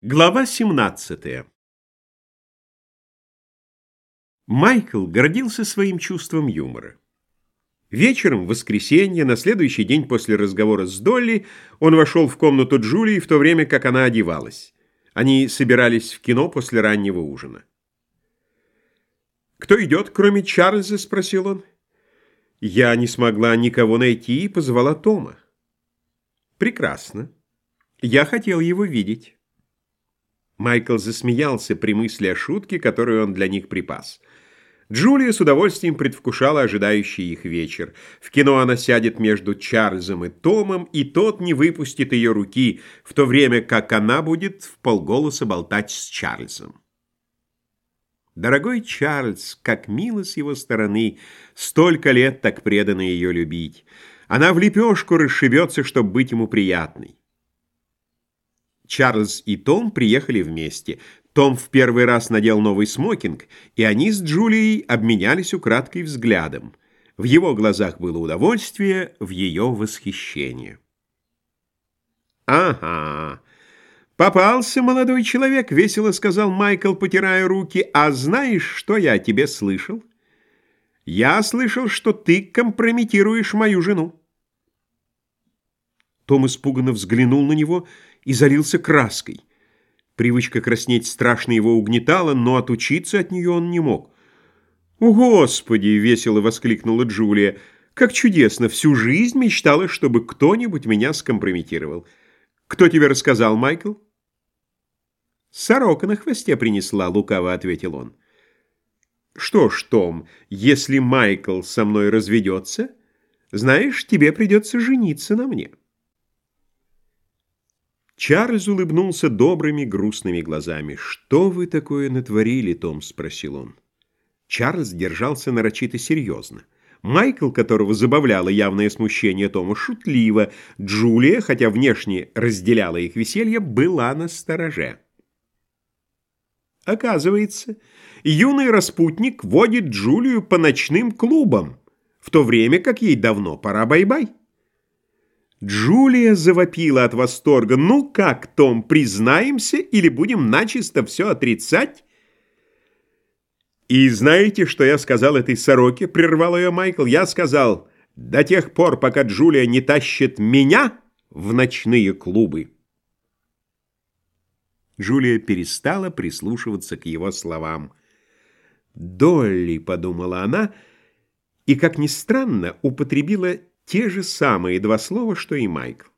Глава 17 Майкл гордился своим чувством юмора. Вечером, в воскресенье, на следующий день после разговора с Долли, он вошел в комнату Джулии в то время, как она одевалась. Они собирались в кино после раннего ужина. «Кто идет, кроме Чарльза?» — спросил он. «Я не смогла никого найти и позвала Тома». «Прекрасно. Я хотел его видеть». Майкл засмеялся при мысли о шутке, которую он для них припас. Джулия с удовольствием предвкушала ожидающий их вечер. В кино она сядет между Чарльзом и Томом, и тот не выпустит ее руки, в то время как она будет в полголоса болтать с Чарльзом. Дорогой Чарльз, как мило с его стороны, столько лет так преданно ее любить. Она в лепешку расшибется, чтобы быть ему приятной. Чарльз и Том приехали вместе. Том в первый раз надел новый смокинг, и они с Джулией обменялись украдкой взглядом. В его глазах было удовольствие, в ее восхищение. «Ага, попался молодой человек», — весело сказал Майкл, потирая руки. «А знаешь, что я о тебе слышал? Я слышал, что ты компрометируешь мою жену». Том испуганно взглянул на него и залился краской. Привычка краснеть страшно его угнетала, но отучиться от нее он не мог. «О, Господи!» — весело воскликнула Джулия. «Как чудесно! Всю жизнь мечтала, чтобы кто-нибудь меня скомпрометировал. Кто тебе рассказал, Майкл?» «Сорока на хвосте принесла», — лукаво ответил он. «Что ж, Том, если Майкл со мной разведется, знаешь, тебе придется жениться на мне». Чарльз улыбнулся добрыми грустными глазами. «Что вы такое натворили, Том?» — спросил он. Чарльз держался нарочито серьезно. Майкл, которого забавляло явное смущение Тома, шутливо. Джулия, хотя внешне разделяла их веселье, была на стороже. Оказывается, юный распутник водит Джулию по ночным клубам, в то время как ей давно пора бай-бай. Джулия завопила от восторга. «Ну как, Том, признаемся или будем начисто все отрицать?» «И знаете, что я сказал этой сороке?» — прервал ее Майкл. «Я сказал, до тех пор, пока Джулия не тащит меня в ночные клубы». Джулия перестала прислушиваться к его словам. «Долли», — подумала она, и, как ни странно, употребила те же самые два слова, что и Майкл.